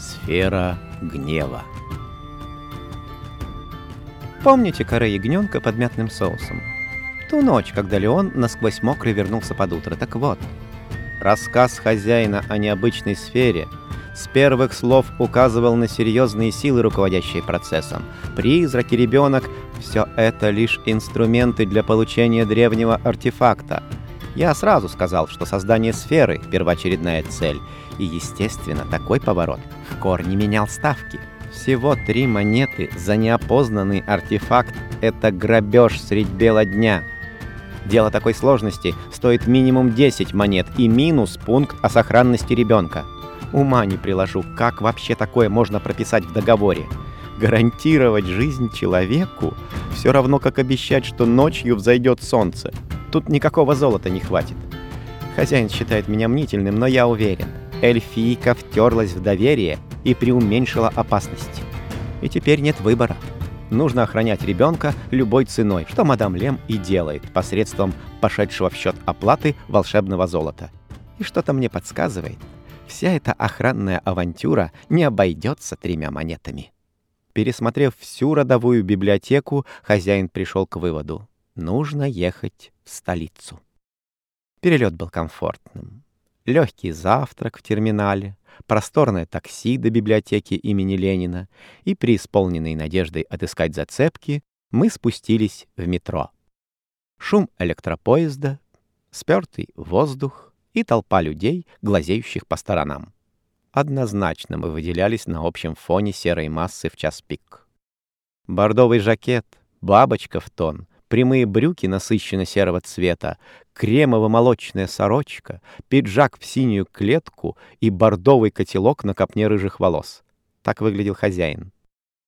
Сфера гнева. Помните коры ягненка под мятным соусом? Ту ночь, когда Леон насквозь мокрый вернулся под утро. Так вот, рассказ хозяина о необычной сфере с первых слов указывал на серьезные силы, руководящие процессом. Призраки, ребенок — все это лишь инструменты для получения древнего артефакта. Я сразу сказал, что создание сферы — первоочередная цель, и, естественно, такой поворот в корне менял ставки. Всего три монеты за неопознанный артефакт — это грабеж средь бела дня. Дело такой сложности стоит минимум 10 монет и минус пункт о сохранности ребенка. Ума не приложу, как вообще такое можно прописать в договоре. Гарантировать жизнь человеку все равно, как обещать, что ночью взойдет солнце. Тут никакого золота не хватит. Хозяин считает меня мнительным, но я уверен. Эльфийка втерлась в доверие и преуменьшила опасность. И теперь нет выбора. Нужно охранять ребенка любой ценой, что мадам Лем и делает посредством пошедшего в счет оплаты волшебного золота. И что-то мне подсказывает, вся эта охранная авантюра не обойдется тремя монетами. Пересмотрев всю родовую библиотеку, хозяин пришел к выводу. Нужно ехать в столицу. Перелет был комфортным легкий завтрак в терминале, просторное такси до библиотеки имени Ленина и, преисполненной надеждой отыскать зацепки, мы спустились в метро. Шум электропоезда, спертый воздух и толпа людей, глазеющих по сторонам. Однозначно мы выделялись на общем фоне серой массы в час пик. Бордовый жакет, бабочка в тон, прямые брюки насыщенно-серого цвета, кремово-молочная сорочка, пиджак в синюю клетку и бордовый котелок на копне рыжих волос. Так выглядел хозяин.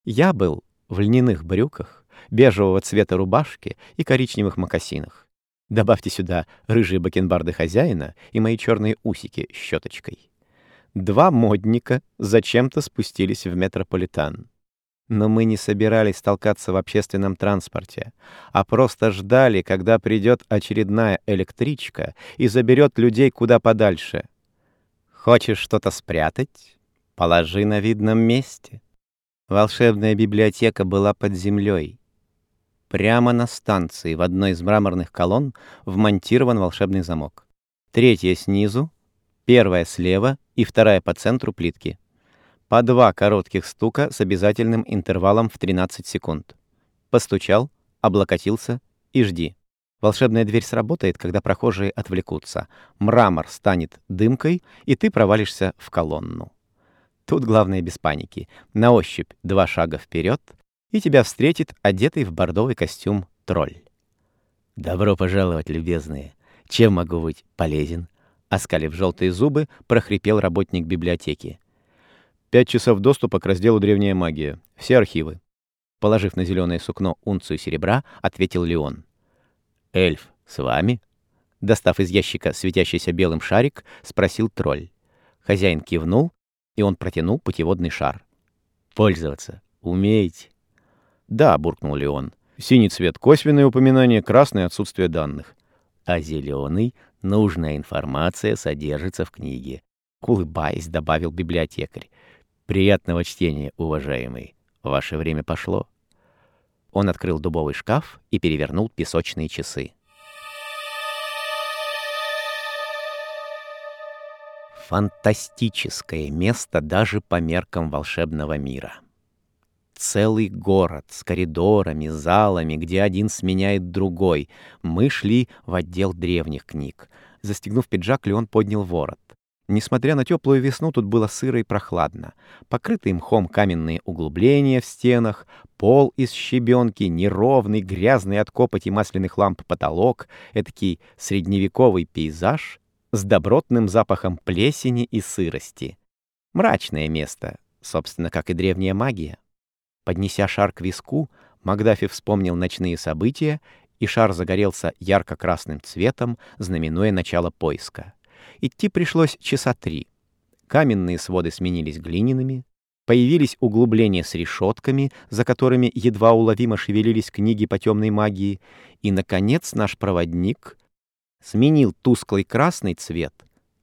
Я был в льняных брюках, бежевого цвета рубашке и коричневых мокасинах. Добавьте сюда рыжие бакенбарды хозяина и мои черные усики щеточкой. Два модника зачем-то спустились в метрополитен. Но мы не собирались толкаться в общественном транспорте, а просто ждали, когда придет очередная электричка и заберет людей куда подальше. Хочешь что-то спрятать? Положи на видном месте. Волшебная библиотека была под землей. Прямо на станции в одной из мраморных колонн вмонтирован волшебный замок. Третья снизу, первая слева и вторая по центру плитки по два коротких стука с обязательным интервалом в 13 секунд. Постучал, облокотился и жди. Волшебная дверь сработает, когда прохожие отвлекутся. Мрамор станет дымкой, и ты провалишься в колонну. Тут главное без паники. На ощупь два шага вперед, и тебя встретит одетый в бордовый костюм тролль. «Добро пожаловать, любезные! Чем могу быть полезен?» Оскалив желтые зубы, прохрипел работник библиотеки. Пять часов доступа к разделу «Древняя магия». Все архивы. Положив на зеленое сукно унцию серебра, ответил Леон. «Эльф, с вами?» Достав из ящика светящийся белым шарик, спросил тролль. Хозяин кивнул, и он протянул путеводный шар. «Пользоваться умеете?» «Да», — буркнул Леон. «Синий цвет — косвенное упоминание, красный — отсутствие данных». «А зеленый — нужная информация содержится в книге», — улыбаясь, добавил библиотекарь. Приятного чтения, уважаемый. Ваше время пошло. Он открыл дубовый шкаф и перевернул песочные часы. Фантастическое место даже по меркам волшебного мира. Целый город с коридорами, залами, где один сменяет другой. Мы шли в отдел древних книг. Застегнув пиджак, Леон поднял ворот. Несмотря на теплую весну, тут было сыро и прохладно. Покрытые мхом каменные углубления в стенах, пол из щебенки, неровный, грязный от копоти масляных ламп потолок, этакий средневековый пейзаж с добротным запахом плесени и сырости. Мрачное место, собственно, как и древняя магия. Поднеся шар к виску, Магдафи вспомнил ночные события, и шар загорелся ярко-красным цветом, знаменуя начало поиска. Идти пришлось часа три. Каменные своды сменились глиняными, появились углубления с решетками, за которыми едва уловимо шевелились книги по темной магии, и, наконец, наш проводник сменил тусклый красный цвет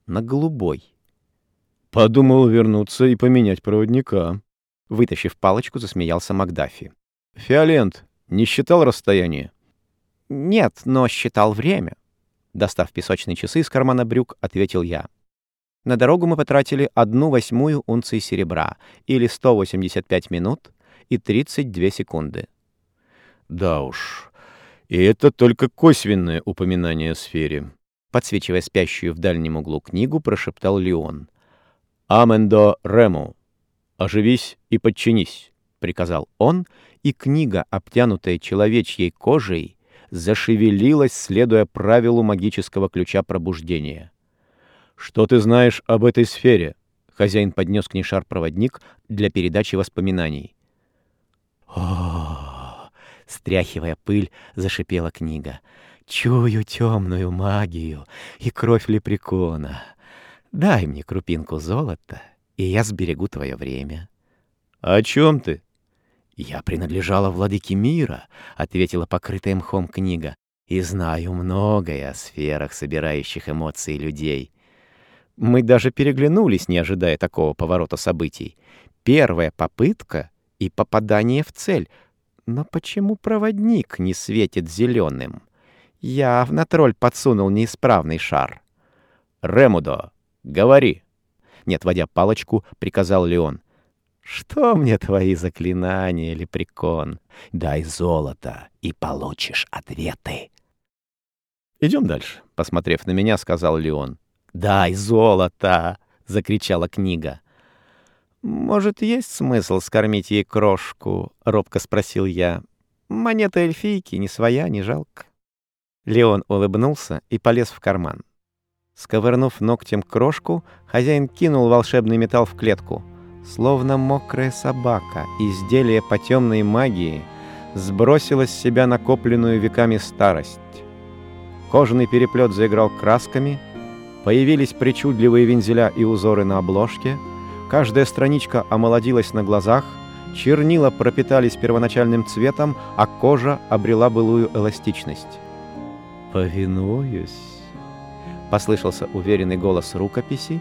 на голубой. Подумал вернуться и поменять проводника. Вытащив палочку, засмеялся Макдафи. Фиолент, не считал расстояние? Нет, но считал время. Достав песочные часы из кармана брюк, ответил я. На дорогу мы потратили одну восьмую унции серебра, или 185 минут и 32 секунды. Да уж, и это только косвенное упоминание о сфере. Подсвечивая спящую в дальнем углу книгу, прошептал Леон. «Амендо рему! Оживись и подчинись!» — приказал он, и книга, обтянутая человечьей кожей, зашевелилась, следуя правилу магического ключа пробуждения. «Что ты знаешь об этой сфере?» Хозяин поднес к ней шар-проводник для передачи воспоминаний. О, стряхивая пыль, зашипела книга. Чую темную магию и кровь лепрекона. Дай мне крупинку золота, и я сберегу твое время. О чем ты? Я принадлежала владыке мира, ответила покрытая мхом книга, и знаю многое о сферах, собирающих эмоции людей. Мы даже переглянулись, не ожидая такого поворота событий. Первая попытка и попадание в цель. Но почему проводник не светит зеленым? Явно тролль подсунул неисправный шар. «Ремудо, говори!» Не отводя палочку, приказал Леон. «Что мне твои заклинания, лепрекон? Дай золото, и получишь ответы». «Идем дальше», — посмотрев на меня, сказал Леон. «Дай золото!» — закричала книга. «Может, есть смысл скормить ей крошку?» — робко спросил я. «Монета эльфийки не своя, не жалко». Леон улыбнулся и полез в карман. Сковырнув ногтем крошку, хозяин кинул волшебный металл в клетку. Словно мокрая собака, изделие по темной магии сбросило с себя накопленную веками старость. Кожаный переплет заиграл красками, появились причудливые вензеля и узоры на обложке, каждая страничка омолодилась на глазах, чернила пропитались первоначальным цветом, а кожа обрела былую эластичность. «Повинуюсь», — послышался уверенный голос рукописи,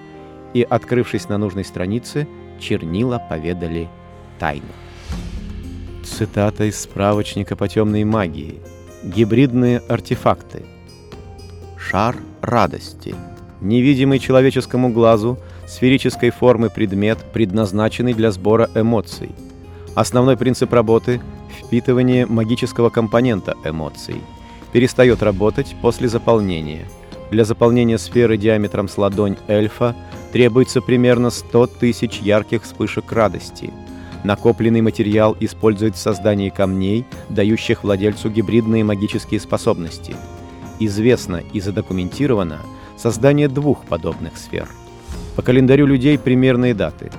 и, открывшись на нужной странице, чернила поведали тайну. Цитата из справочника по темной магии. Гибридные артефакты. Шар радости. Невидимый человеческому глазу, сферической формы предмет, предназначенный для сбора эмоций. Основной принцип работы – впитывание магического компонента эмоций – перестает работать после заполнения. Для заполнения сферы диаметром с ладонь эльфа требуется примерно 100 тысяч ярких вспышек радости. Накопленный материал используют в создании камней, дающих владельцу гибридные магические способности. Известно и задокументировано создание двух подобных сфер. По календарю людей примерные даты.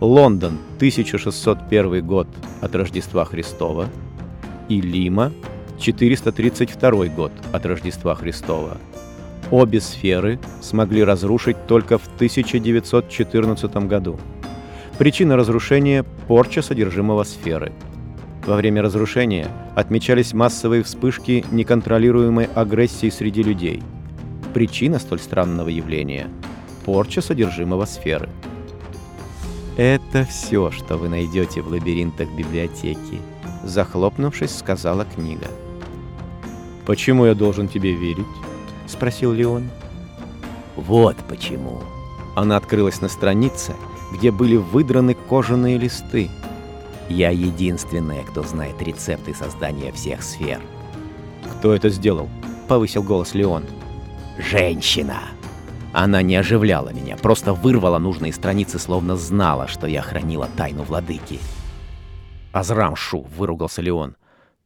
Лондон, 1601 год от Рождества Христова, и Лима, 432 год от Рождества Христова. Обе сферы смогли разрушить только в 1914 году. Причина разрушения – порча содержимого сферы. Во время разрушения отмечались массовые вспышки неконтролируемой агрессии среди людей. Причина столь странного явления – порча содержимого сферы. Это все, что вы найдете в лабиринтах библиотеки, захлопнувшись, сказала книга. «Почему я должен тебе верить?» — спросил Леон. «Вот почему». Она открылась на странице, где были выдраны кожаные листы. «Я единственная, кто знает рецепты создания всех сфер». «Кто это сделал?» — повысил голос Леон. «Женщина!» Она не оживляла меня, просто вырвала нужные страницы, словно знала, что я хранила тайну владыки. «Азрамшу!» — выругался Леон.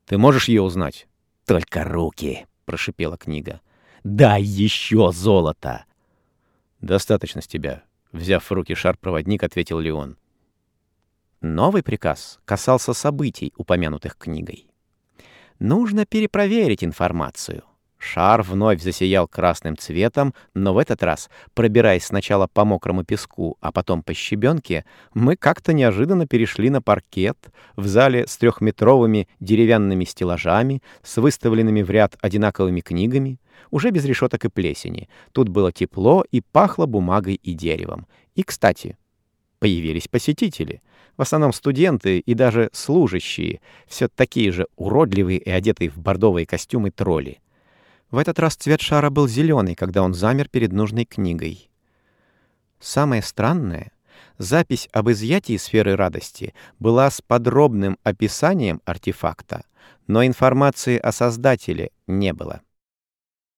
«Ты можешь ее узнать?» «Только руки!» — прошипела книга. «Дай еще золото!» «Достаточно с тебя», — взяв в руки шар-проводник, ответил Леон. Новый приказ касался событий, упомянутых книгой. Нужно перепроверить информацию. Шар вновь засиял красным цветом, но в этот раз, пробираясь сначала по мокрому песку, а потом по щебенке, мы как-то неожиданно перешли на паркет в зале с трехметровыми деревянными стеллажами, с выставленными в ряд одинаковыми книгами, уже без решеток и плесени. Тут было тепло и пахло бумагой и деревом. И, кстати, появились посетители. В основном студенты и даже служащие, все такие же уродливые и одетые в бордовые костюмы тролли. В этот раз цвет шара был зеленый, когда он замер перед нужной книгой. Самое странное, запись об изъятии сферы радости была с подробным описанием артефакта, но информации о создателе не было.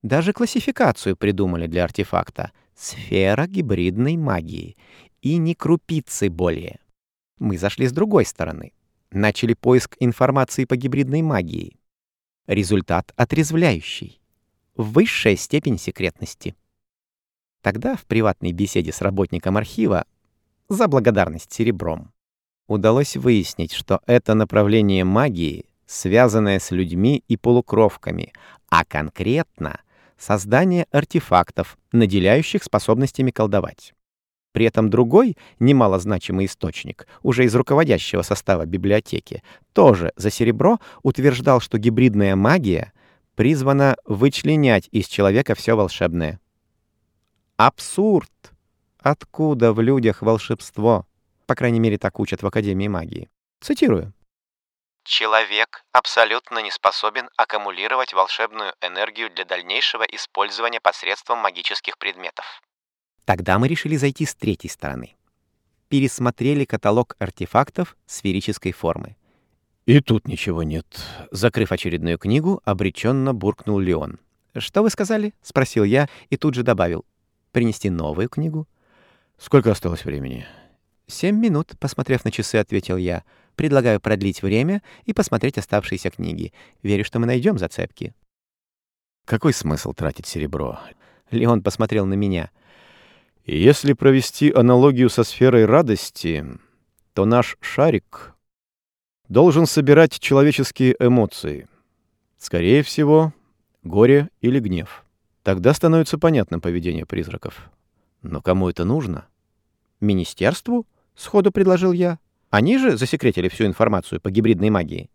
Даже классификацию придумали для артефакта — сфера гибридной магии, и не крупицы более. Мы зашли с другой стороны. Начали поиск информации по гибридной магии. Результат отрезвляющий. Высшая степень секретности. Тогда в приватной беседе с работником архива за благодарность серебром удалось выяснить, что это направление магии, связанное с людьми и полукровками, а конкретно создание артефактов, наделяющих способностями колдовать. При этом другой, немалозначимый источник, уже из руководящего состава библиотеки, тоже за серебро утверждал, что гибридная магия призвана вычленять из человека все волшебное. Абсурд! Откуда в людях волшебство? По крайней мере, так учат в Академии магии. Цитирую. Человек абсолютно не способен аккумулировать волшебную энергию для дальнейшего использования посредством магических предметов. Тогда мы решили зайти с третьей стороны. Пересмотрели каталог артефактов сферической формы. И тут ничего нет. Закрыв очередную книгу, обреченно буркнул Леон. «Что вы сказали?» — спросил я и тут же добавил. «Принести новую книгу?» «Сколько осталось времени?» «Семь минут», — посмотрев на часы, ответил я. Предлагаю продлить время и посмотреть оставшиеся книги. Верю, что мы найдем зацепки. Какой смысл тратить серебро? Леон посмотрел на меня. Если провести аналогию со сферой радости, то наш шарик должен собирать человеческие эмоции. Скорее всего, горе или гнев. Тогда становится понятным поведение призраков. Но кому это нужно? Министерству? Сходу предложил я. Они же засекретили всю информацию по гибридной магии.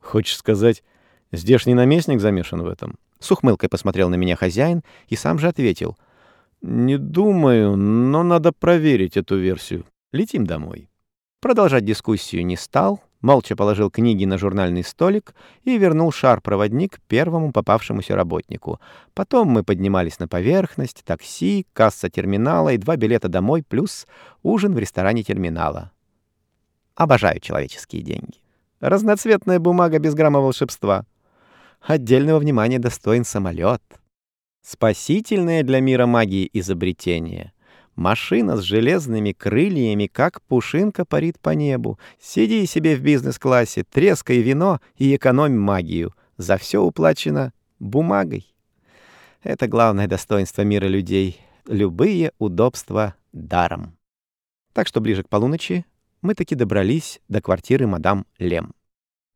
Хочешь сказать, здешний наместник замешан в этом? С ухмылкой посмотрел на меня хозяин и сам же ответил. Не думаю, но надо проверить эту версию. Летим домой. Продолжать дискуссию не стал, молча положил книги на журнальный столик и вернул шар-проводник первому попавшемуся работнику. Потом мы поднимались на поверхность, такси, касса терминала и два билета домой, плюс ужин в ресторане терминала. Обожаю человеческие деньги. Разноцветная бумага без грамма волшебства. Отдельного внимания достоин самолет. Спасительное для мира магии изобретение. Машина с железными крыльями, как пушинка, парит по небу. Сиди себе в бизнес-классе, трескай вино и экономь магию. За все уплачено бумагой. Это главное достоинство мира людей. Любые удобства даром. Так что ближе к полуночи мы таки добрались до квартиры мадам Лем.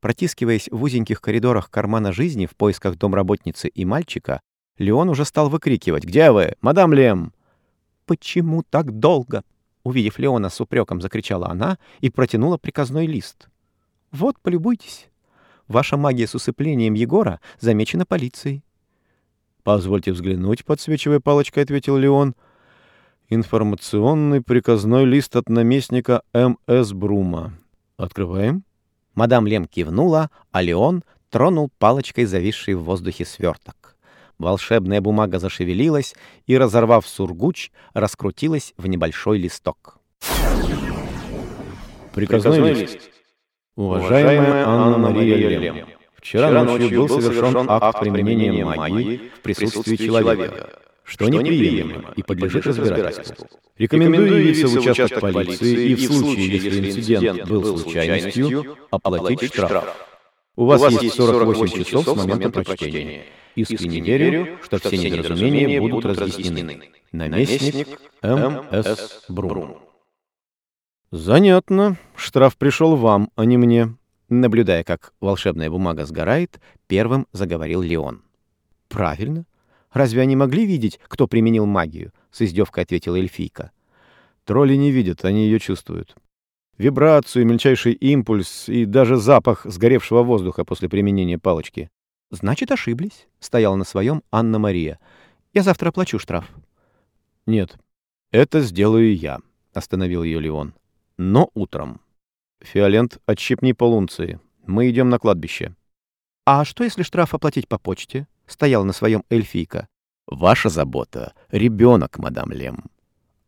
Протискиваясь в узеньких коридорах кармана жизни в поисках домработницы и мальчика, Леон уже стал выкрикивать «Где вы, мадам Лем?» «Почему так долго?» Увидев Леона с упреком, закричала она и протянула приказной лист. «Вот, полюбуйтесь. Ваша магия с усыплением Егора замечена полицией». «Позвольте взглянуть», — подсвечивая палочкой, ответил Леон. Информационный приказной лист от наместника М.С. Брума. Открываем. Мадам Лем кивнула, а Леон тронул палочкой зависший в воздухе сверток. Волшебная бумага зашевелилась и, разорвав сургуч, раскрутилась в небольшой листок. Приказной, лист. Уважаемая Анна-Мария Лем, вчера, вчера ночью был совершен акт применения магии в присутствии человека что неприемлемо и подлежит разбирательству. Рекомендую явиться в участок полиции и в случае, если инцидент был случайностью, оплатить штраф. У вас есть 48 часов с момента прочтения. Искренне верю, что все недоразумения будут разъяснены. Наместник М.С. Брун. Занятно. Штраф пришел вам, а не мне. Наблюдая, как волшебная бумага сгорает, первым заговорил Леон. Правильно. Разве они могли видеть, кто применил магию?» — с издевкой ответила эльфийка. «Тролли не видят, они ее чувствуют. Вибрацию, мельчайший импульс и даже запах сгоревшего воздуха после применения палочки». «Значит, ошиблись», — стояла на своем Анна-Мария. «Я завтра оплачу штраф». «Нет, это сделаю я». остановил ее Леон. «Но утром. Фиолент, отщипни полунции. Мы идем на кладбище». «А что, если штраф оплатить по почте?» — стоял на своем эльфийка. «Ваша забота — ребенок, мадам Лем,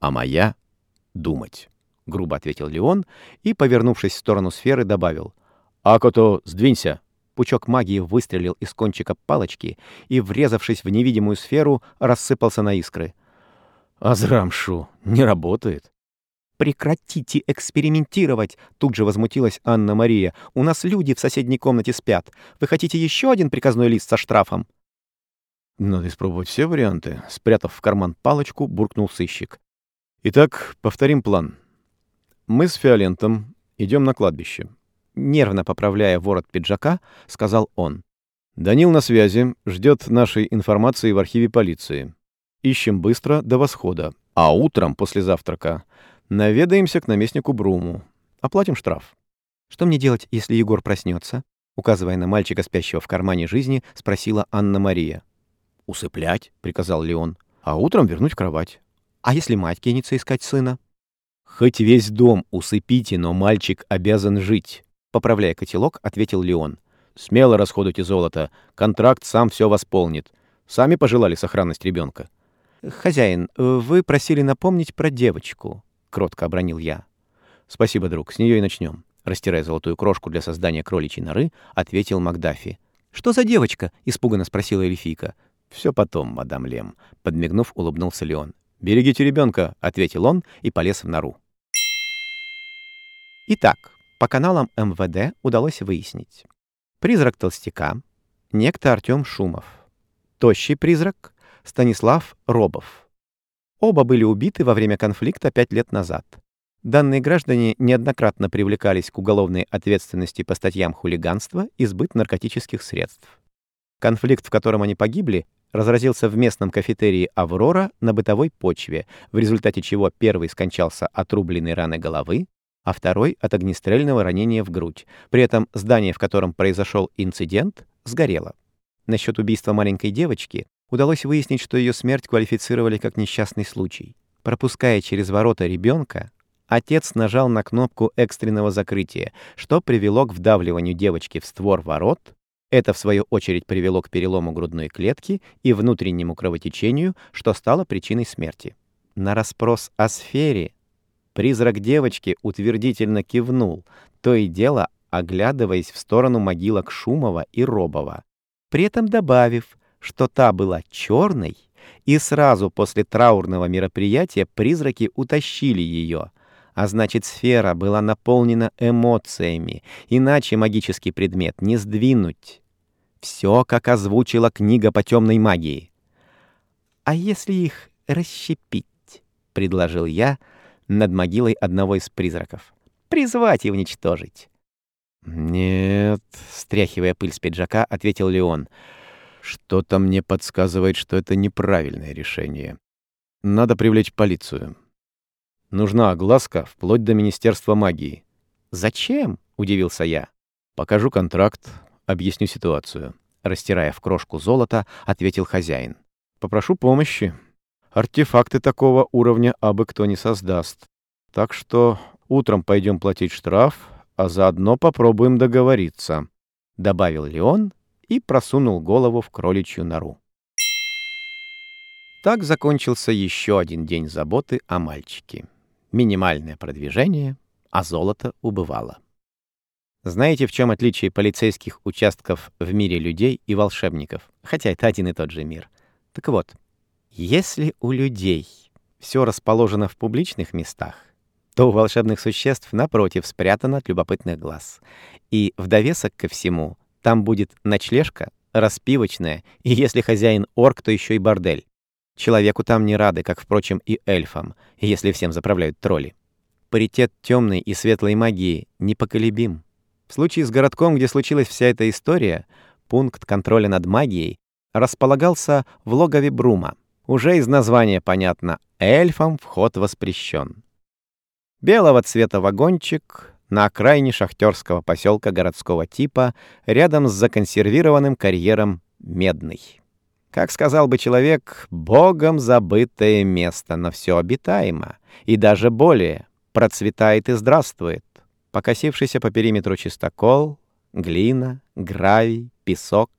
а моя — думать», — грубо ответил Леон и, повернувшись в сторону сферы, добавил. «Акото, сдвинься!» Пучок магии выстрелил из кончика палочки и, врезавшись в невидимую сферу, рассыпался на искры. «Азрамшу, не работает». «Прекратите экспериментировать!» — тут же возмутилась Анна-Мария. «У нас люди в соседней комнате спят. Вы хотите еще один приказной лист со штрафом?» «Надо испробовать все варианты», — спрятав в карман палочку, буркнул сыщик. «Итак, повторим план. Мы с Фиолентом идем на кладбище нервно поправляя ворот пиджака, сказал он. «Данил на связи, ждет нашей информации в архиве полиции. Ищем быстро до восхода, а утром после завтрака наведаемся к наместнику Бруму. Оплатим штраф». «Что мне делать, если Егор проснется?» Указывая на мальчика, спящего в кармане жизни, спросила Анна-Мария. «Усыплять», — приказал Леон, — «а утром вернуть в кровать». «А если мать кинется искать сына?» «Хоть весь дом усыпите, но мальчик обязан жить». Поправляя котелок, ответил Леон. «Смело расходуйте золото. Контракт сам все восполнит. Сами пожелали сохранность ребенка. «Хозяин, вы просили напомнить про девочку», — кротко обронил я. «Спасибо, друг, с нее и начнем», — растирая золотую крошку для создания кроличьей норы, ответил Макдафи. «Что за девочка?» — испуганно спросила эльфийка. «Все потом, мадам Лем», — подмигнув, улыбнулся Леон. «Берегите ребенка», — ответил он и полез в нору. Итак, по каналам МВД удалось выяснить. Призрак толстяка, некто Артем Шумов. Тощий призрак Станислав Робов. Оба были убиты во время конфликта пять лет назад. Данные граждане неоднократно привлекались к уголовной ответственности по статьям хулиганства и сбыт наркотических средств. Конфликт, в котором они погибли, разразился в местном кафетерии «Аврора» на бытовой почве, в результате чего первый скончался от рубленной раны головы, а второй — от огнестрельного ранения в грудь. При этом здание, в котором произошел инцидент, сгорело. Насчет убийства маленькой девочки удалось выяснить, что ее смерть квалифицировали как несчастный случай. Пропуская через ворота ребенка, отец нажал на кнопку экстренного закрытия, что привело к вдавливанию девочки в створ ворот. Это, в свою очередь, привело к перелому грудной клетки и внутреннему кровотечению, что стало причиной смерти. На расспрос о сфере Призрак девочки утвердительно кивнул, то и дело оглядываясь в сторону могилок Шумова и Робова, при этом добавив, что та была черной, и сразу после траурного мероприятия призраки утащили ее, а значит сфера была наполнена эмоциями, иначе магический предмет не сдвинуть. Все, как озвучила книга по темной магии. «А если их расщепить?» — предложил я, — над могилой одного из призраков. «Призвать и уничтожить». «Нет», — стряхивая пыль с пиджака, ответил Леон. «Что-то мне подсказывает, что это неправильное решение. Надо привлечь полицию. Нужна огласка вплоть до Министерства магии». «Зачем?» — удивился я. «Покажу контракт, объясню ситуацию». Растирая в крошку золота, ответил хозяин. «Попрошу помощи. Артефакты такого уровня абы кто не создаст. Так что утром пойдем платить штраф, а заодно попробуем договориться», — добавил Леон и просунул голову в кроличью нору. Так закончился еще один день заботы о мальчике. Минимальное продвижение, а золото убывало. Знаете, в чем отличие полицейских участков в мире людей и волшебников? Хотя это один и тот же мир. Так вот, если у людей все расположено в публичных местах, то у волшебных существ, напротив, спрятано от любопытных глаз. И в довесок ко всему там будет ночлежка, распивочная, и если хозяин орк, то еще и бордель. Человеку там не рады, как, впрочем, и эльфам, если всем заправляют тролли. Паритет темной и светлой магии непоколебим. В случае с городком, где случилась вся эта история, пункт контроля над магией располагался в логове Брума, уже из названия понятно, эльфам вход воспрещен. Белого цвета вагончик на окраине шахтерского поселка городского типа, рядом с законсервированным карьером «Медный». Как сказал бы человек, богом забытое место, но все обитаемо, и даже более, процветает и здравствует. Покосившийся по периметру чистокол, глина, гравий, песок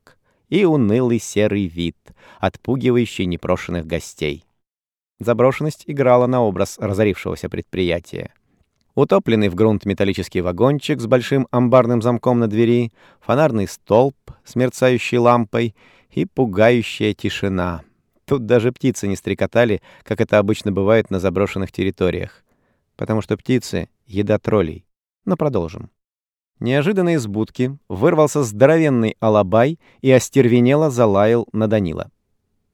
и унылый серый вид, отпугивающий непрошенных гостей. Заброшенность играла на образ разорившегося предприятия. Утопленный в грунт металлический вагончик с большим амбарным замком на двери, фонарный столб с мерцающей лампой и пугающая тишина. Тут даже птицы не стрекотали, как это обычно бывает на заброшенных территориях. Потому что птицы — еда троллей. Но продолжим. Неожиданно из будки вырвался здоровенный алабай и остервенело залаял на Данила.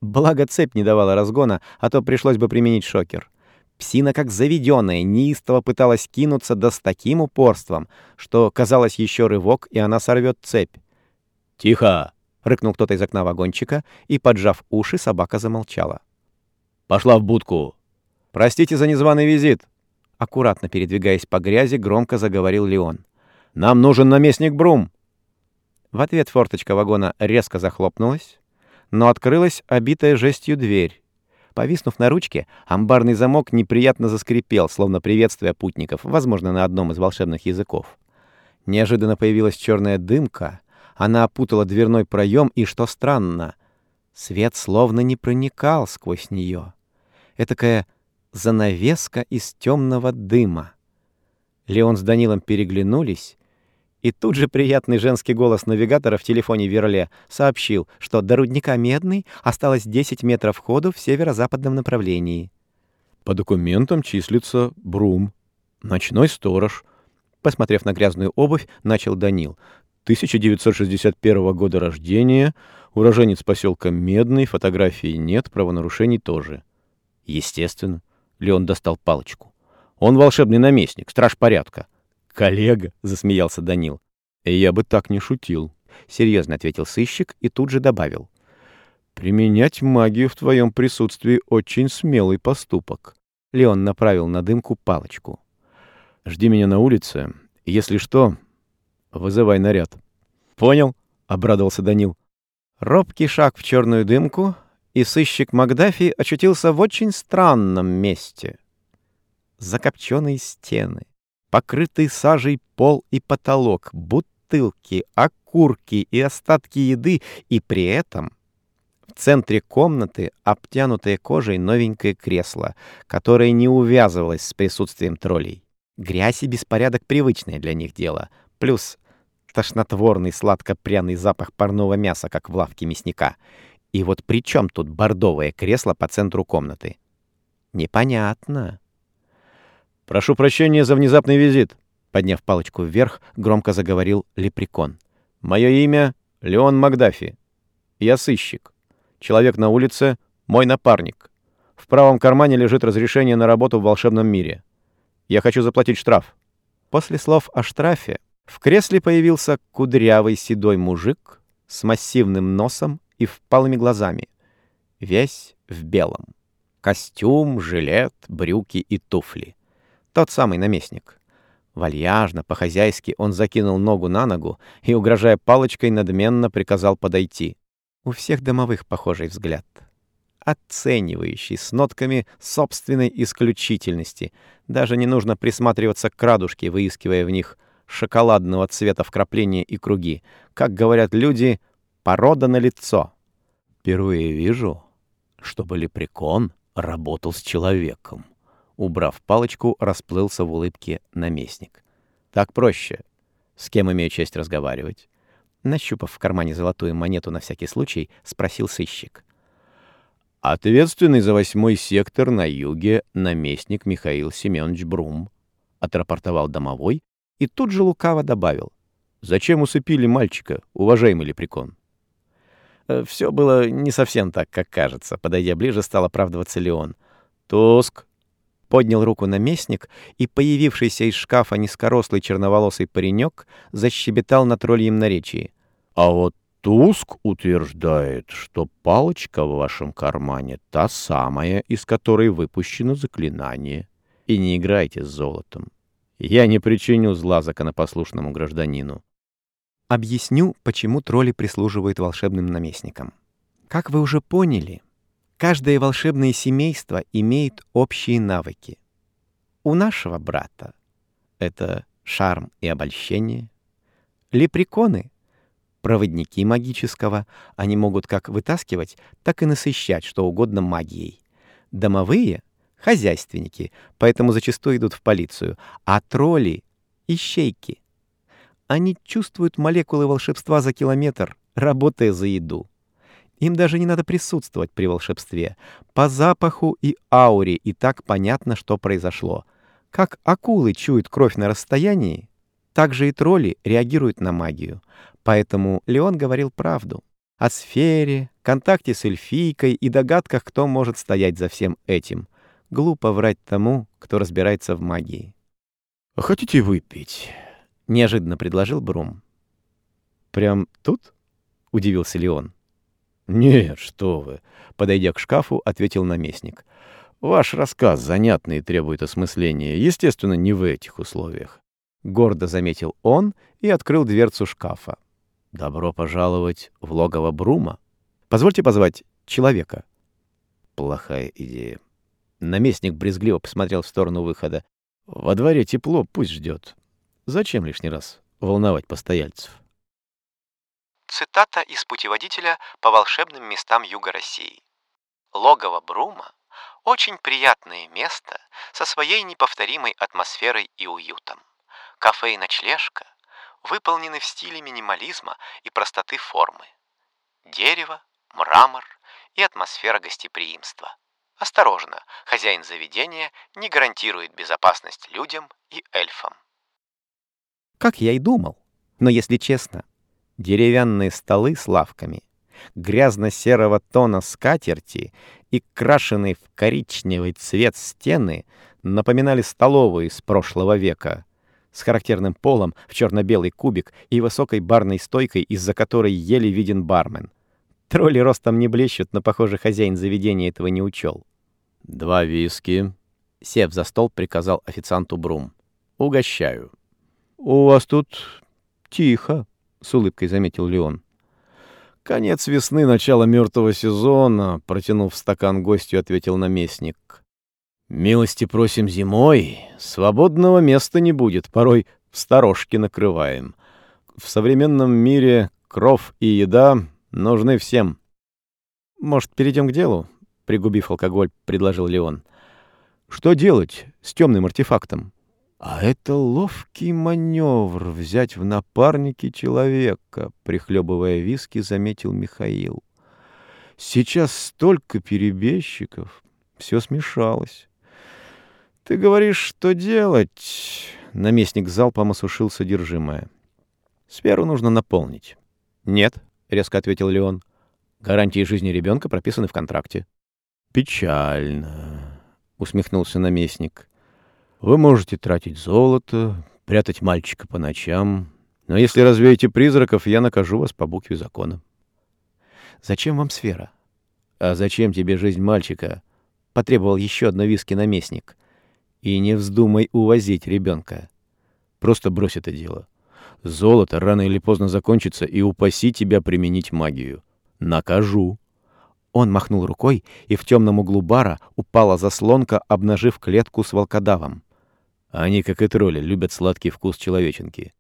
Благо цепь не давала разгона, а то пришлось бы применить шокер. Псина, как заведенная, неистово пыталась кинуться, да с таким упорством, что казалось еще рывок, и она сорвет цепь. «Тихо!» — рыкнул кто-то из окна вагончика, и, поджав уши, собака замолчала. «Пошла в будку!» «Простите за незваный визит!» Аккуратно передвигаясь по грязи, громко заговорил Леон. «Нам нужен наместник Брум!» В ответ форточка вагона резко захлопнулась, но открылась обитая жестью дверь. Повиснув на ручке, амбарный замок неприятно заскрипел, словно приветствуя путников, возможно, на одном из волшебных языков. Неожиданно появилась черная дымка, она опутала дверной проем, и, что странно, свет словно не проникал сквозь нее. Этакая занавеска из темного дыма. Леон с Данилом переглянулись, и тут же приятный женский голос навигатора в телефоне Верле сообщил, что до рудника Медный осталось 10 метров ходу в северо-западном направлении. «По документам числится Брум, ночной сторож». Посмотрев на грязную обувь, начал Данил. 1961 года рождения, уроженец поселка Медный, фотографий нет, правонарушений тоже. Естественно. Леон достал палочку. Он волшебный наместник, страж порядка. «Коллега», — засмеялся Данил. «Я бы так не шутил», — серьезно ответил сыщик и тут же добавил. «Применять магию в твоем присутствии очень смелый поступок». Леон направил на дымку палочку. «Жди меня на улице. Если что, вызывай наряд». «Понял», — обрадовался Данил. Робкий шаг в черную дымку, и сыщик Макдафи очутился в очень странном месте. Закопченные стены, покрытый сажей пол и потолок, бутылки, окурки и остатки еды, и при этом в центре комнаты обтянутое кожей новенькое кресло, которое не увязывалось с присутствием троллей. Грязь и беспорядок — привычное для них дело, плюс тошнотворный сладко-пряный запах парного мяса, как в лавке мясника. И вот при чем тут бордовое кресло по центру комнаты? Непонятно. «Прошу прощения за внезапный визит», — подняв палочку вверх, громко заговорил Лепрекон. «Мое имя — Леон Макдафи. Я сыщик. Человек на улице — мой напарник. В правом кармане лежит разрешение на работу в волшебном мире. Я хочу заплатить штраф». После слов о штрафе в кресле появился кудрявый седой мужик с массивным носом и впалыми глазами, весь в белом. Костюм, жилет, брюки и туфли. Тот самый наместник. Вальяжно, по-хозяйски он закинул ногу на ногу и, угрожая палочкой, надменно приказал подойти. У всех домовых похожий взгляд. Оценивающий, с нотками собственной исключительности. Даже не нужно присматриваться к радужке, выискивая в них шоколадного цвета вкрапления и круги. Как говорят люди, порода на лицо. Впервые вижу, чтобы лепрекон работал с человеком. Убрав палочку, расплылся в улыбке наместник. «Так проще. С кем имею честь разговаривать?» Нащупав в кармане золотую монету на всякий случай, спросил сыщик. «Ответственный за восьмой сектор на юге наместник Михаил Семенович Брум», — отрапортовал домовой и тут же лукаво добавил. «Зачем усыпили мальчика, уважаемый лепрекон?» «Э, Все было не совсем так, как кажется. Подойдя ближе, стал оправдываться Леон. «Тоск, Поднял руку наместник, и появившийся из шкафа низкорослый черноволосый паренек защебетал на тролльем наречии. «А вот Туск утверждает, что палочка в вашем кармане та самая, из которой выпущено заклинание. И не играйте с золотом. Я не причиню зла законопослушному гражданину». Объясню, почему тролли прислуживают волшебным наместникам. Как вы уже поняли, Каждое волшебное семейство имеет общие навыки. У нашего брата это шарм и обольщение. Лепреконы — проводники магического. Они могут как вытаскивать, так и насыщать что угодно магией. Домовые — хозяйственники, поэтому зачастую идут в полицию. А тролли — ищейки. Они чувствуют молекулы волшебства за километр, работая за еду. Им даже не надо присутствовать при волшебстве. По запаху и ауре и так понятно, что произошло. Как акулы чуют кровь на расстоянии, так же и тролли реагируют на магию. Поэтому Леон говорил правду. О сфере, контакте с эльфийкой и догадках, кто может стоять за всем этим. Глупо врать тому, кто разбирается в магии. «А хотите выпить?» — неожиданно предложил Брум. «Прям тут?» — удивился Леон. «Нет, что вы!» — подойдя к шкафу, ответил наместник. «Ваш рассказ занятный и требует осмысления. Естественно, не в этих условиях». Гордо заметил он и открыл дверцу шкафа. «Добро пожаловать в логово Брума. Позвольте позвать человека». «Плохая идея». Наместник брезгливо посмотрел в сторону выхода. «Во дворе тепло, пусть ждет. Зачем лишний раз волновать постояльцев?» Цитата из путеводителя по волшебным местам Юга России. Логово Брума – очень приятное место со своей неповторимой атмосферой и уютом. Кафе и ночлежка выполнены в стиле минимализма и простоты формы. Дерево, мрамор и атмосфера гостеприимства. Осторожно, хозяин заведения не гарантирует безопасность людям и эльфам. Как я и думал. Но если честно, деревянные столы с лавками, грязно-серого тона скатерти и крашеные в коричневый цвет стены напоминали столовую из прошлого века с характерным полом в черно-белый кубик и высокой барной стойкой, из-за которой еле виден бармен. Тролли ростом не блещут, но, похоже, хозяин заведения этого не учел. «Два виски», — сев за стол, приказал официанту Брум. «Угощаю». «У вас тут тихо», — с улыбкой заметил Леон. «Конец весны, начало мертвого сезона», — протянув стакан гостю, ответил наместник. «Милости просим зимой, свободного места не будет, порой в сторожке накрываем. В современном мире кров и еда нужны всем». «Может, перейдем к делу?» — пригубив алкоголь, предложил Леон. «Что делать с темным артефактом?» А это ловкий маневр взять в напарники человека, прихлебывая виски, заметил Михаил. Сейчас столько перебежчиков, все смешалось. Ты говоришь, что делать? Наместник залпом осушил содержимое. Сферу нужно наполнить. Нет, резко ответил Леон. Гарантии жизни ребенка прописаны в контракте. Печально, усмехнулся наместник. Вы можете тратить золото, прятать мальчика по ночам, но если развеете призраков, я накажу вас по букве закона. Зачем вам сфера? А зачем тебе жизнь мальчика? Потребовал еще одно виски наместник. И не вздумай увозить ребенка. Просто брось это дело. Золото рано или поздно закончится, и упаси тебя применить магию. Накажу. Он махнул рукой, и в темном углу бара упала заслонка, обнажив клетку с волкодавом. Они, как и тролли, любят сладкий вкус человеченки.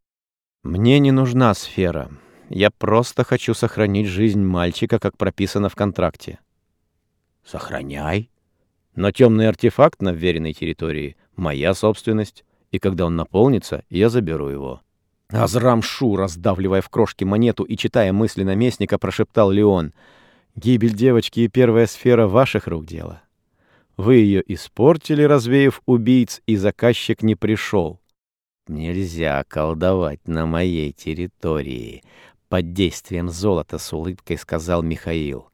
Мне не нужна сфера. Я просто хочу сохранить жизнь мальчика, как прописано в контракте. Сохраняй. Но темный артефакт на вверенной территории — моя собственность, и когда он наполнится, я заберу его. Азрам Шу, раздавливая в крошки монету и читая мысли наместника, прошептал Леон. «Гибель девочки и первая сфера ваших рук дело. Вы ее испортили, развеяв убийц, и заказчик не пришел. Нельзя колдовать на моей территории, под действием золота с улыбкой сказал Михаил.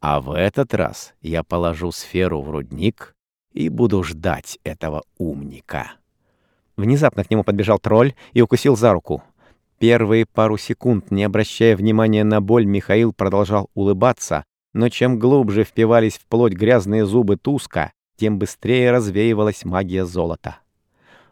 А в этот раз я положу сферу в рудник и буду ждать этого умника. Внезапно к нему подбежал тролль и укусил за руку. Первые пару секунд, не обращая внимания на боль, Михаил продолжал улыбаться, но чем глубже впивались в плоть грязные зубы Туска, тем быстрее развеивалась магия золота.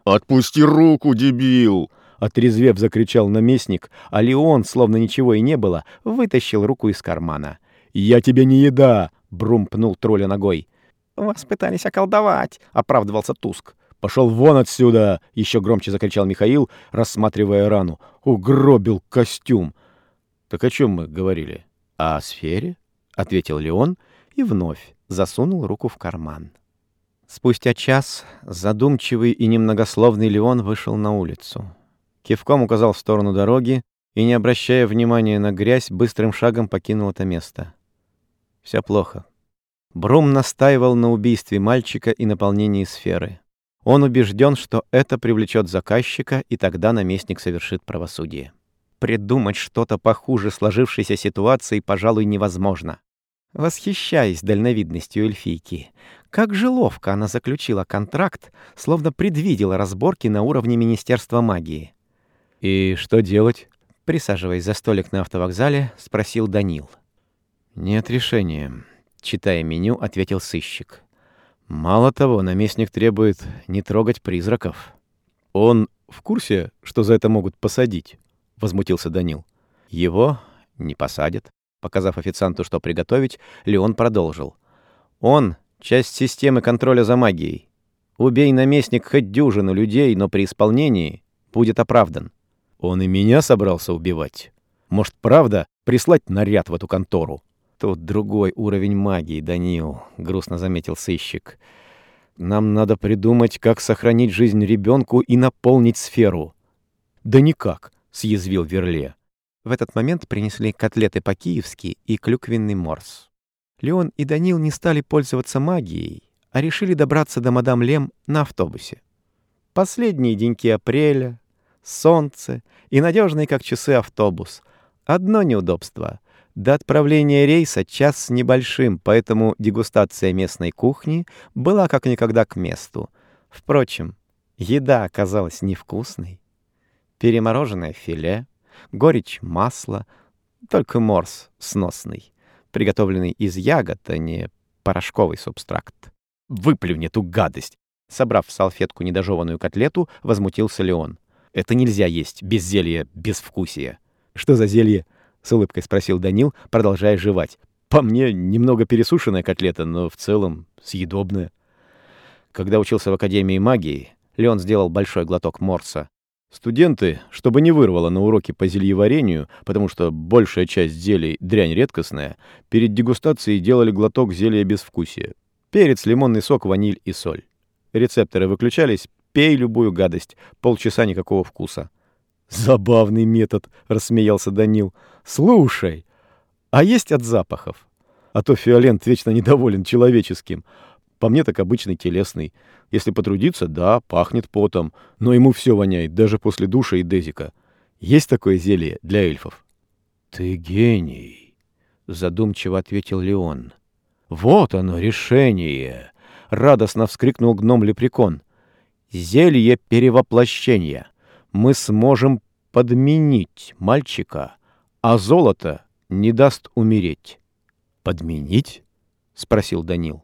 «Отпусти руку, дебил!» — отрезвев закричал наместник, а Леон, словно ничего и не было, вытащил руку из кармана. «Я тебе не еда!» — Брум пнул тролля ногой. «Вас пытались околдовать», — оправдывался Туск. «Пошел вон отсюда!» — еще громче закричал Михаил, рассматривая рану. «Угробил костюм!» «Так о чем мы говорили?» «О сфере?» — ответил Леон и вновь засунул руку в карман. Спустя час задумчивый и немногословный Леон вышел на улицу. Кивком указал в сторону дороги и, не обращая внимания на грязь, быстрым шагом покинул это место. Все плохо. Брум настаивал на убийстве мальчика и наполнении сферы. Он убежден, что это привлечет заказчика, и тогда наместник совершит правосудие. Придумать что-то похуже сложившейся ситуации, пожалуй, невозможно. Восхищаясь дальновидностью эльфийки, как же ловко она заключила контракт, словно предвидела разборки на уровне Министерства магии. «И что делать?» Присаживаясь за столик на автовокзале, спросил Данил. «Нет решения», — читая меню, ответил сыщик. «Мало того, наместник требует не трогать призраков». «Он в курсе, что за это могут посадить?» — возмутился Данил. «Его не посадят». Показав официанту, что приготовить, Леон продолжил. «Он — часть системы контроля за магией. Убей наместник хоть дюжину людей, но при исполнении будет оправдан». «Он и меня собрался убивать. Может, правда, прислать наряд в эту контору?» «Тут другой уровень магии, Данил», — грустно заметил сыщик. «Нам надо придумать, как сохранить жизнь ребенку и наполнить сферу». «Да никак», — съязвил Верле. В этот момент принесли котлеты по-киевски и клюквенный морс. Леон и Данил не стали пользоваться магией, а решили добраться до мадам Лем на автобусе. Последние деньки апреля, солнце и надежный как часы автобус. Одно неудобство. До отправления рейса час с небольшим, поэтому дегустация местной кухни была как никогда к месту. Впрочем, еда оказалась невкусной. Перемороженное филе — горечь масла, только морс сносный, приготовленный из ягод, а не порошковый субстракт. «Выплюнь эту гадость!» Собрав в салфетку недожеванную котлету, возмутился Леон. «Это нельзя есть, без зелья, без вкусия». «Что за зелье?» — с улыбкой спросил Данил, продолжая жевать. «По мне, немного пересушенная котлета, но в целом съедобная». Когда учился в Академии магии, Леон сделал большой глоток морса. Студенты, чтобы не вырвало на уроке по зельеварению, потому что большая часть зелий — дрянь редкостная, перед дегустацией делали глоток зелья безвкусия. Перец, лимонный сок, ваниль и соль. Рецепторы выключались, пей любую гадость, полчаса никакого вкуса. «Забавный метод», — рассмеялся Данил. «Слушай, а есть от запахов? А то Фиолент вечно недоволен человеческим. По мне так обычный телесный. Если потрудиться, да, пахнет потом, но ему все воняет, даже после душа и дезика. Есть такое зелье для эльфов? Ты гений, задумчиво ответил Леон. Вот оно, решение! Радостно вскрикнул гном-лепрекон. Зелье перевоплощения. Мы сможем подменить мальчика, а золото не даст умереть. Подменить? спросил Данил.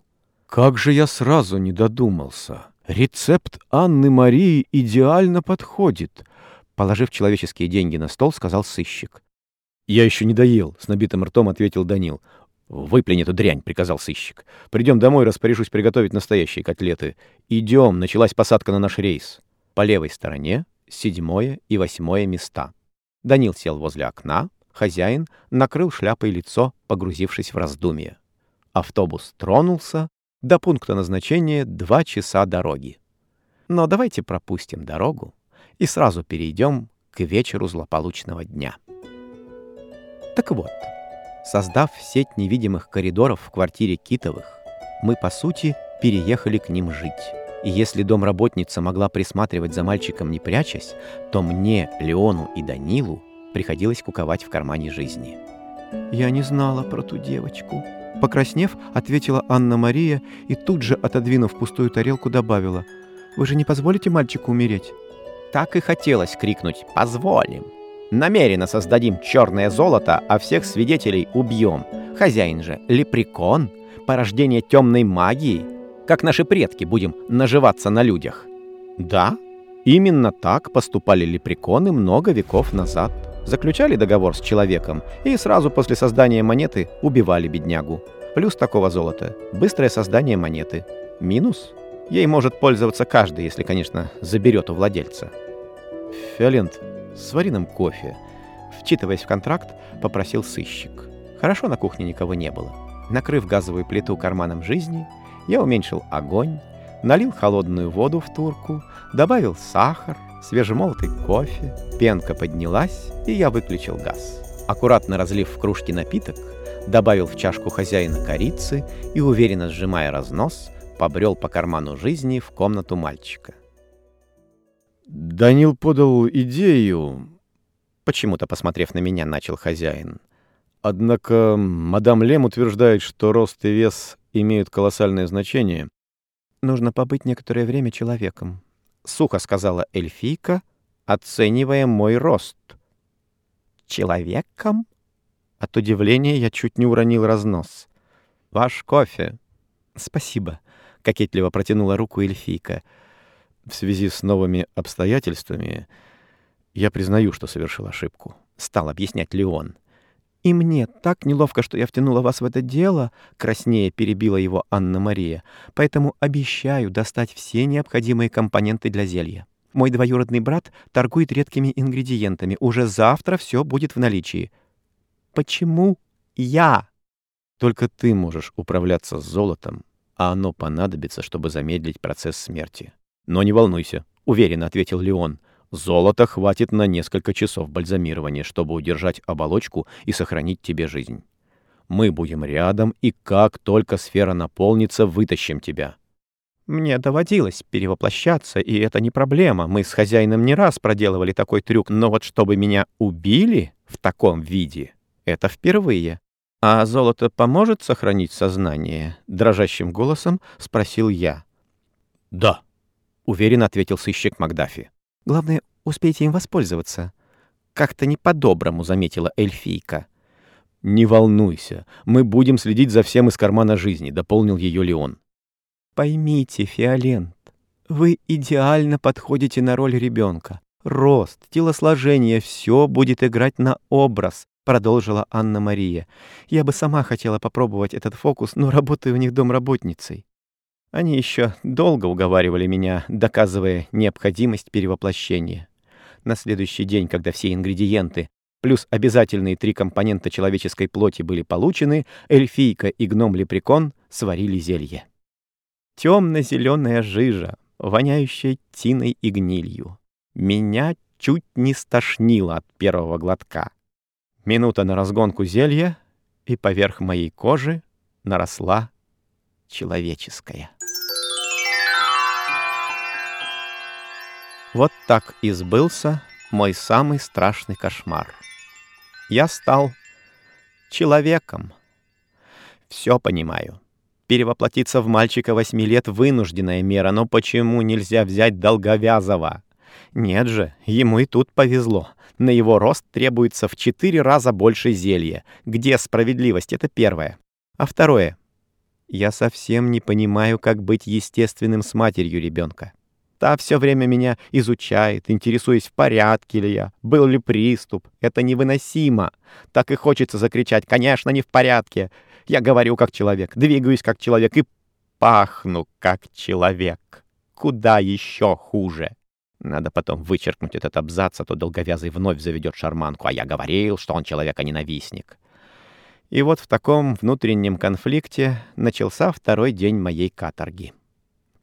Как же я сразу не додумался. Рецепт Анны Марии идеально подходит. Положив человеческие деньги на стол, сказал сыщик. «Я еще не доел», — с набитым ртом ответил Данил. «Выплюнь эту дрянь», — приказал сыщик. «Придем домой, распоряжусь приготовить настоящие котлеты. Идем, началась посадка на наш рейс». По левой стороне седьмое и восьмое места. Данил сел возле окна, хозяин накрыл шляпой лицо, погрузившись в раздумье. Автобус тронулся, до пункта назначения два часа дороги. Но давайте пропустим дорогу и сразу перейдем к вечеру злополучного дня. Так вот, создав сеть невидимых коридоров в квартире Китовых, мы, по сути, переехали к ним жить. И если домработница могла присматривать за мальчиком не прячась, то мне, Леону и Данилу приходилось куковать в кармане жизни. «Я не знала про ту девочку», Покраснев, ответила Анна-Мария и тут же, отодвинув пустую тарелку, добавила. «Вы же не позволите мальчику умереть?» Так и хотелось крикнуть «Позволим!» Намеренно создадим черное золото, а всех свидетелей убьем. Хозяин же — лепрекон, порождение темной магии. Как наши предки будем наживаться на людях. Да, именно так поступали лепреконы много веков назад заключали договор с человеком и сразу после создания монеты убивали беднягу. Плюс такого золота – быстрое создание монеты. Минус – Ей может пользоваться каждый, если, конечно, заберет у владельца. Фиолент, свари нам кофе. Вчитываясь в контракт, попросил сыщик. Хорошо на кухне никого не было. Накрыв газовую плиту карманом жизни, я уменьшил огонь, налил холодную воду в турку, добавил сахар, свежемолотый кофе, пенка поднялась, и я выключил газ. Аккуратно разлив в кружке напиток, добавил в чашку хозяина корицы и, уверенно сжимая разнос, побрел по карману жизни в комнату мальчика. Данил подал идею, почему-то посмотрев на меня, начал хозяин. Однако мадам Лем утверждает, что рост и вес имеют колоссальное значение. «Нужно побыть некоторое время человеком», — сухо сказала эльфийка, оценивая мой рост. «Человеком?» От удивления я чуть не уронил разнос. «Ваш кофе». «Спасибо», — кокетливо протянула руку эльфийка. «В связи с новыми обстоятельствами я признаю, что совершил ошибку», — стал объяснять Леон. «И мне так неловко, что я втянула вас в это дело», — краснее перебила его Анна-Мария. «Поэтому обещаю достать все необходимые компоненты для зелья. Мой двоюродный брат торгует редкими ингредиентами. Уже завтра все будет в наличии». «Почему я?» «Только ты можешь управляться с золотом, а оно понадобится, чтобы замедлить процесс смерти». «Но не волнуйся», — уверенно ответил Леон. Золота хватит на несколько часов бальзамирования, чтобы удержать оболочку и сохранить тебе жизнь. Мы будем рядом, и как только сфера наполнится, вытащим тебя. Мне доводилось перевоплощаться, и это не проблема. Мы с хозяином не раз проделывали такой трюк, но вот чтобы меня убили в таком виде, это впервые. А золото поможет сохранить сознание? Дрожащим голосом спросил я. Да, уверенно ответил сыщик Макдафи. Главное, успейте им воспользоваться. Как-то не по-доброму заметила эльфийка. «Не волнуйся, мы будем следить за всем из кармана жизни», — дополнил ее Леон. «Поймите, Фиолент, вы идеально подходите на роль ребенка. Рост, телосложение — все будет играть на образ», — продолжила Анна-Мария. «Я бы сама хотела попробовать этот фокус, но работаю у них домработницей. Они еще долго уговаривали меня, доказывая необходимость перевоплощения. На следующий день, когда все ингредиенты плюс обязательные три компонента человеческой плоти были получены, эльфийка и гном-лепрекон сварили зелье. Темно-зеленая жижа, воняющая тиной и гнилью. Меня чуть не стошнило от первого глотка. Минута на разгонку зелья, и поверх моей кожи наросла человеческая. Вот так и сбылся мой самый страшный кошмар. Я стал человеком. Все понимаю. Перевоплотиться в мальчика восьми лет — вынужденная мера, но почему нельзя взять Долговязова? Нет же, ему и тут повезло. На его рост требуется в четыре раза больше зелья. Где справедливость? Это первое. А второе. Я совсем не понимаю, как быть естественным с матерью ребенка. Та все время меня изучает, интересуясь, в порядке ли я, был ли приступ. Это невыносимо. Так и хочется закричать «Конечно, не в порядке!» Я говорю как человек, двигаюсь как человек и пахну как человек. Куда еще хуже? Надо потом вычеркнуть этот абзац, а то долговязый вновь заведет шарманку, а я говорил, что он человека-ненавистник. И вот в таком внутреннем конфликте начался второй день моей каторги.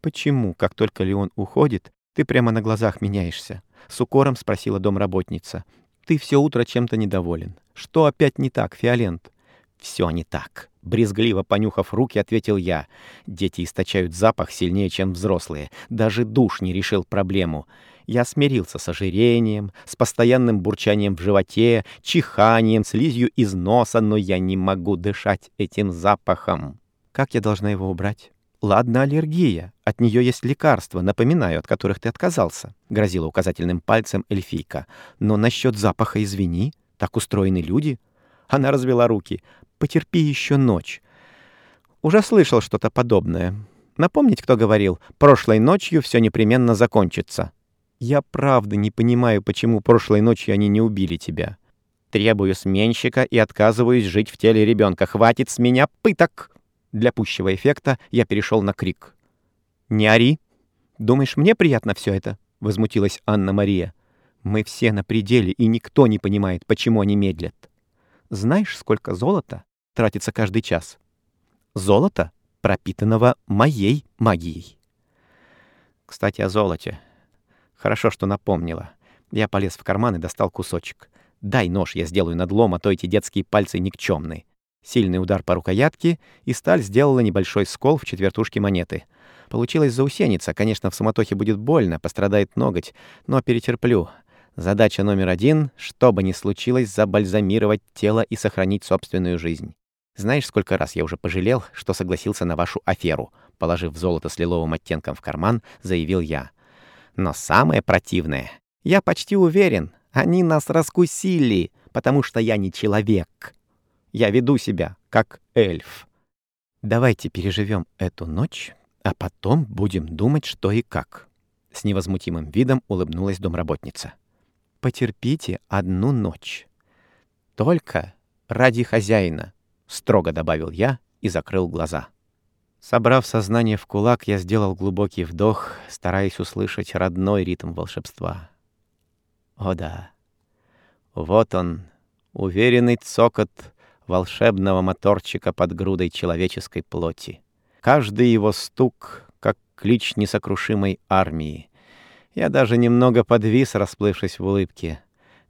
«Почему, как только Леон уходит, ты прямо на глазах меняешься?» — с укором спросила домработница. «Ты все утро чем-то недоволен. Что опять не так, Фиолент?» «Все не так», — брезгливо понюхав руки, ответил я. «Дети источают запах сильнее, чем взрослые. Даже душ не решил проблему. Я смирился с ожирением, с постоянным бурчанием в животе, чиханием, слизью из носа, но я не могу дышать этим запахом. Как я должна его убрать?» «Ладно, аллергия. От нее есть лекарства, напоминаю, от которых ты отказался», — грозила указательным пальцем эльфийка. «Но насчет запаха извини. Так устроены люди». Она развела руки. «Потерпи еще ночь». Уже слышал что-то подобное. Напомнить, кто говорил, «Прошлой ночью все непременно закончится». Я правда не понимаю, почему прошлой ночью они не убили тебя. Требую сменщика и отказываюсь жить в теле ребенка. Хватит с меня пыток!» Для пущего эффекта я перешел на крик. Не ори. Думаешь, мне приятно все это? Возмутилась Анна-Мария. Мы все на пределе, и никто не понимает, почему они медлят. Знаешь, сколько золота тратится каждый час? Золото, пропитанного моей магией. Кстати, о золоте. Хорошо, что напомнила. Я полез в карман и достал кусочек. Дай нож, я сделаю надлом, а то эти детские пальцы никчемные. Сильный удар по рукоятке, и сталь сделала небольшой скол в четвертушке монеты. Получилась заусеница. Конечно, в суматохе будет больно, пострадает ноготь, но перетерплю. Задача номер один — что бы ни случилось, забальзамировать тело и сохранить собственную жизнь. Знаешь, сколько раз я уже пожалел, что согласился на вашу аферу? Положив золото с лиловым оттенком в карман, заявил я. Но самое противное, я почти уверен, они нас раскусили, потому что я не человек. Я веду себя как эльф. Давайте переживем эту ночь, а потом будем думать, что и как. С невозмутимым видом улыбнулась домработница. Потерпите одну ночь. Только ради хозяина, строго добавил я и закрыл глаза. Собрав сознание в кулак, я сделал глубокий вдох, стараясь услышать родной ритм волшебства. О да, вот он, уверенный цокот волшебного моторчика под грудой человеческой плоти. Каждый его стук, как клич несокрушимой армии. Я даже немного подвис, расплывшись в улыбке.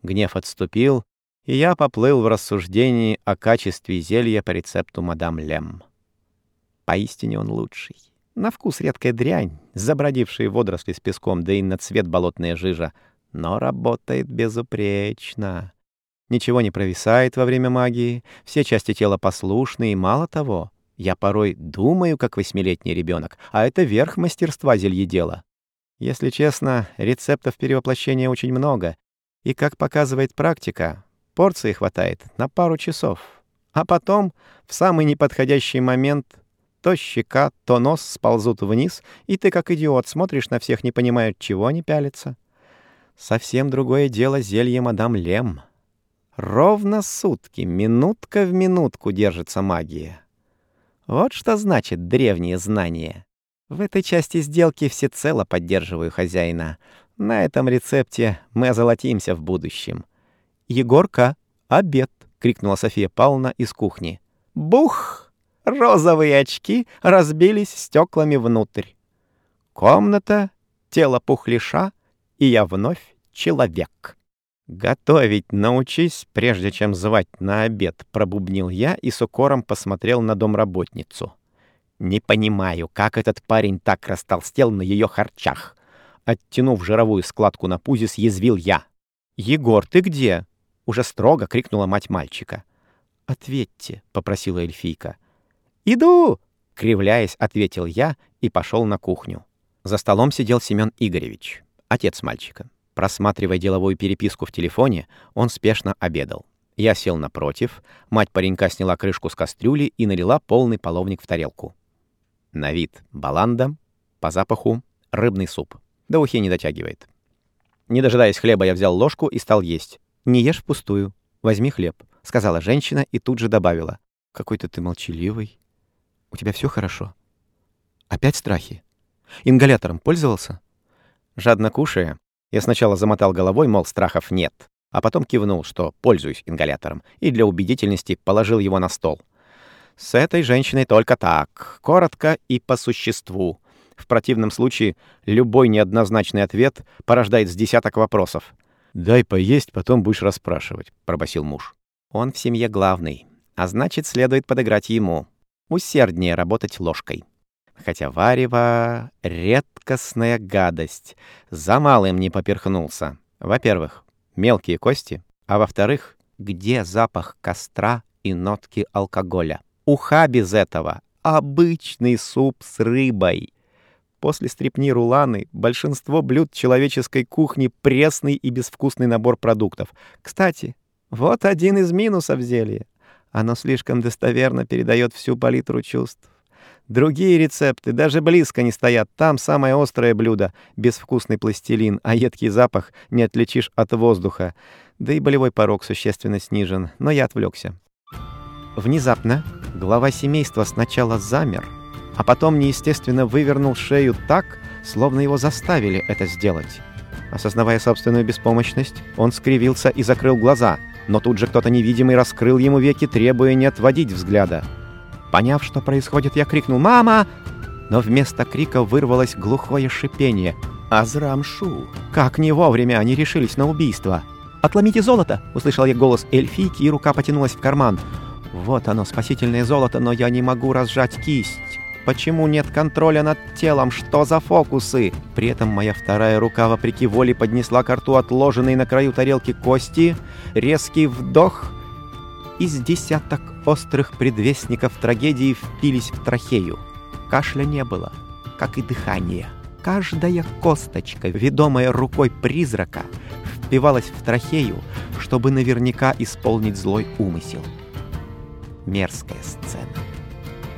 Гнев отступил, и я поплыл в рассуждении о качестве зелья по рецепту мадам Лем. Поистине он лучший. На вкус редкая дрянь, забродившие водоросли с песком, да и на цвет болотная жижа, но работает безупречно. Ничего не провисает во время магии, все части тела послушны, и мало того, я порой думаю, как восьмилетний ребенок, а это верх мастерства зельедела. Если честно, рецептов перевоплощения очень много, и, как показывает практика, порции хватает на пару часов. А потом, в самый неподходящий момент, то щека, то нос сползут вниз, и ты, как идиот, смотришь на всех, не понимая, чего они пялятся. Совсем другое дело зелье мадам Лем. Ровно сутки, минутка в минутку держится магия. Вот что значит древние знания. В этой части сделки всецело поддерживаю хозяина. На этом рецепте мы озолотимся в будущем. «Егорка, обед!» — крикнула София Павловна из кухни. «Бух!» Розовые очки разбились стеклами внутрь. Комната, тело пухлиша, и я вновь человек. «Готовить научись, прежде чем звать на обед», — пробубнил я и с укором посмотрел на домработницу. «Не понимаю, как этот парень так растолстел на ее харчах». Оттянув жировую складку на пузе, съязвил я. «Егор, ты где?» — уже строго крикнула мать мальчика. «Ответьте», — попросила эльфийка. «Иду!» — кривляясь, ответил я и пошел на кухню. За столом сидел Семен Игоревич, отец мальчика. Просматривая деловую переписку в телефоне, он спешно обедал. Я сел напротив, мать паренька сняла крышку с кастрюли и налила полный половник в тарелку. На вид баланда, по запаху рыбный суп. До ухи не дотягивает. Не дожидаясь хлеба, я взял ложку и стал есть. «Не ешь впустую. Возьми хлеб», — сказала женщина и тут же добавила. «Какой-то ты молчаливый. У тебя все хорошо? Опять страхи? Ингалятором пользовался?» Жадно кушая, я сначала замотал головой, мол, страхов нет, а потом кивнул, что пользуюсь ингалятором, и для убедительности положил его на стол. С этой женщиной только так, коротко и по существу. В противном случае любой неоднозначный ответ порождает с десяток вопросов. «Дай поесть, потом будешь расспрашивать», — пробасил муж. «Он в семье главный, а значит, следует подыграть ему. Усерднее работать ложкой». Хотя варево — редкостная гадость. За малым не поперхнулся. Во-первых, мелкие кости, а во-вторых, где запах костра и нотки алкоголя? Уха без этого — обычный суп с рыбой. После стрипни руланы большинство блюд человеческой кухни — пресный и безвкусный набор продуктов. Кстати, вот один из минусов зелья. Оно слишком достоверно передает всю палитру чувств. Другие рецепты даже близко не стоят. Там самое острое блюдо — безвкусный пластилин, а едкий запах не отличишь от воздуха. Да и болевой порог существенно снижен, но я отвлекся. Внезапно глава семейства сначала замер, а потом неестественно вывернул шею так, словно его заставили это сделать. Осознавая собственную беспомощность, он скривился и закрыл глаза, но тут же кто-то невидимый раскрыл ему веки, требуя не отводить взгляда. Поняв, что происходит, я крикнул «Мама!», но вместо крика вырвалось глухое шипение. «Азрамшу!» Как не вовремя они решились на убийство! «Отломите золото!» — услышал я голос эльфийки, и рука потянулась в карман. «Вот оно, спасительное золото, но я не могу разжать кисть!» Почему нет контроля над телом? Что за фокусы? При этом моя вторая рука, вопреки воле, поднесла к рту отложенные на краю тарелки кости, резкий вдох, из десяток острых предвестников трагедии впились в трахею. Кашля не было, как и дыхания. Каждая косточка, ведомая рукой призрака, впивалась в трахею, чтобы наверняка исполнить злой умысел. Мерзкая сцена.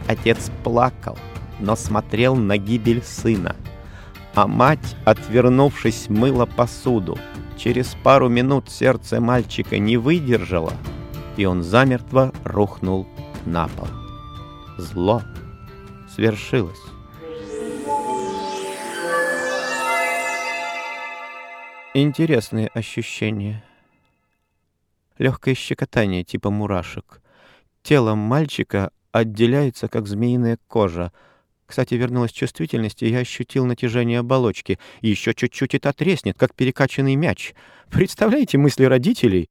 Отец плакал, но смотрел на гибель сына. А мать, отвернувшись, мыла посуду. Через пару минут сердце мальчика не выдержало, и он замертво рухнул на пол. Зло свершилось. Интересные ощущения. Легкое щекотание типа мурашек. Тело мальчика отделяется, как змеиная кожа. Кстати, вернулась чувствительность, и я ощутил натяжение оболочки. Еще чуть-чуть это треснет, как перекачанный мяч. Представляете мысли родителей?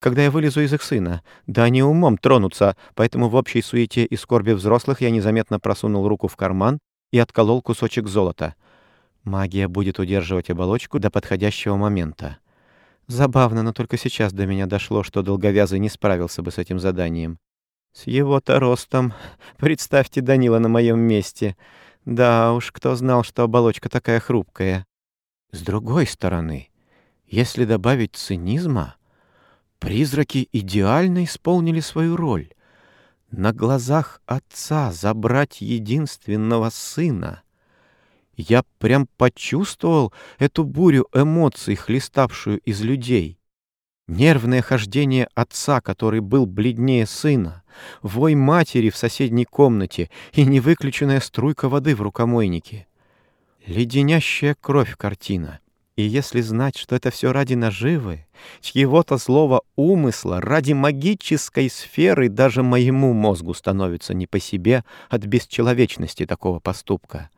Когда я вылезу из их сына, да они умом тронутся, поэтому в общей суете и скорби взрослых я незаметно просунул руку в карман и отколол кусочек золота. Магия будет удерживать оболочку до подходящего момента. Забавно, но только сейчас до меня дошло, что долговязый не справился бы с этим заданием. С его-то ростом. Представьте Данила на моем месте. Да уж, кто знал, что оболочка такая хрупкая. С другой стороны, если добавить цинизма, призраки идеально исполнили свою роль. На глазах отца забрать единственного сына. Я прям почувствовал эту бурю эмоций, хлеставшую из людей. Нервное хождение отца, который был бледнее сына, вой матери в соседней комнате и невыключенная струйка воды в рукомойнике. Леденящая кровь картина. И если знать, что это все ради наживы, чьего-то злого умысла, ради магической сферы, даже моему мозгу становится не по себе от бесчеловечности такого поступка.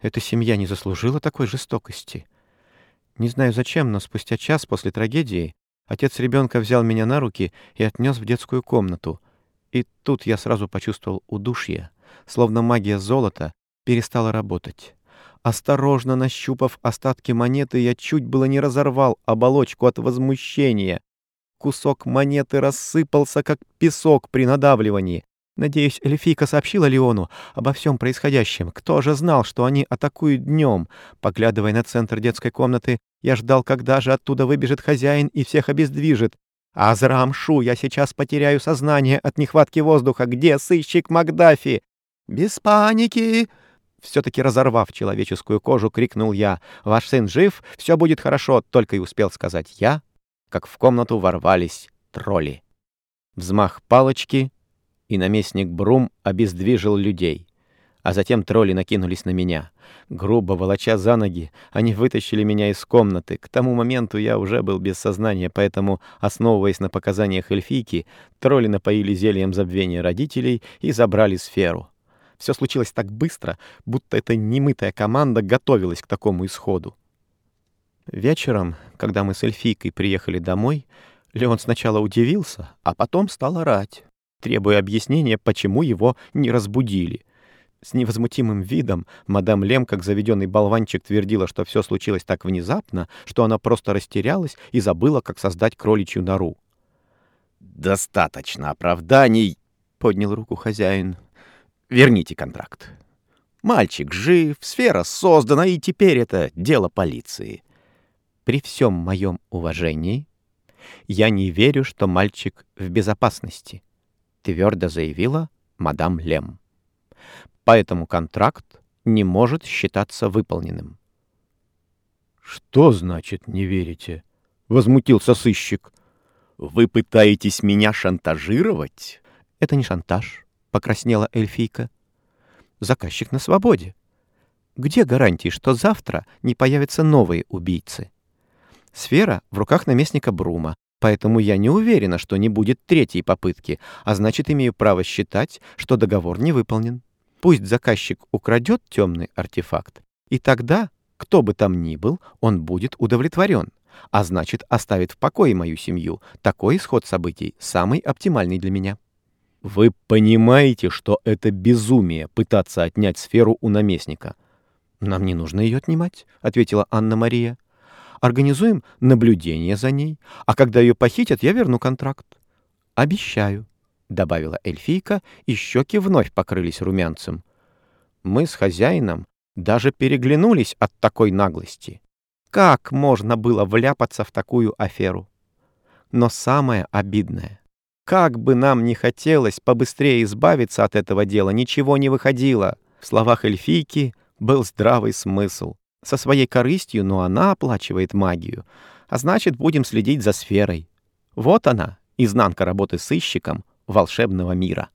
Эта семья не заслужила такой жестокости. Не знаю зачем, но спустя час после трагедии Отец ребенка взял меня на руки и отнес в детскую комнату. И тут я сразу почувствовал удушье, словно магия золота перестала работать. Осторожно нащупав остатки монеты, я чуть было не разорвал оболочку от возмущения. Кусок монеты рассыпался, как песок при надавливании. Надеюсь, эльфийка сообщила Леону обо всем происходящем. Кто же знал, что они атакуют днем? Поглядывая на центр детской комнаты, я ждал, когда же оттуда выбежит хозяин и всех обездвижит. «Азрам Шу, я сейчас потеряю сознание от нехватки воздуха. Где сыщик Макдафи?» «Без паники!» Все-таки разорвав человеческую кожу, крикнул я. «Ваш сын жив? Все будет хорошо!» Только и успел сказать я, как в комнату ворвались тролли. Взмах палочки, и наместник Брум обездвижил людей. А затем тролли накинулись на меня. Грубо волоча за ноги, они вытащили меня из комнаты. К тому моменту я уже был без сознания, поэтому, основываясь на показаниях эльфийки, тролли напоили зельем забвения родителей и забрали сферу. Все случилось так быстро, будто эта немытая команда готовилась к такому исходу. Вечером, когда мы с эльфийкой приехали домой, Леон сначала удивился, а потом стал орать требуя объяснения, почему его не разбудили. С невозмутимым видом мадам Лем, как заведенный болванчик, твердила, что все случилось так внезапно, что она просто растерялась и забыла, как создать кроличью нору. «Достаточно оправданий», — поднял руку хозяин. «Верните контракт. Мальчик жив, сфера создана, и теперь это дело полиции». При всем моем уважении я не верю, что мальчик в безопасности твердо заявила мадам Лем. Поэтому контракт не может считаться выполненным. «Что значит не верите?» — возмутился сыщик. «Вы пытаетесь меня шантажировать?» «Это не шантаж», — покраснела эльфийка. заказчик на свободе. Где гарантии, что завтра не появятся новые убийцы? Сфера в руках наместника Брума, поэтому я не уверена, что не будет третьей попытки, а значит, имею право считать, что договор не выполнен. Пусть заказчик украдет темный артефакт, и тогда, кто бы там ни был, он будет удовлетворен, а значит, оставит в покое мою семью. Такой исход событий самый оптимальный для меня. Вы понимаете, что это безумие пытаться отнять сферу у наместника? Нам не нужно ее отнимать, ответила Анна-Мария. Организуем наблюдение за ней, а когда ее похитят, я верну контракт. Обещаю, добавила эльфийка, и щеки вновь покрылись румянцем. Мы с хозяином даже переглянулись от такой наглости. Как можно было вляпаться в такую аферу? Но самое обидное, как бы нам ни хотелось побыстрее избавиться от этого дела, ничего не выходило. В словах эльфийки был здравый смысл. Со своей корыстью, но она оплачивает магию. А значит, будем следить за сферой. Вот она, изнанка работы сыщиком волшебного мира.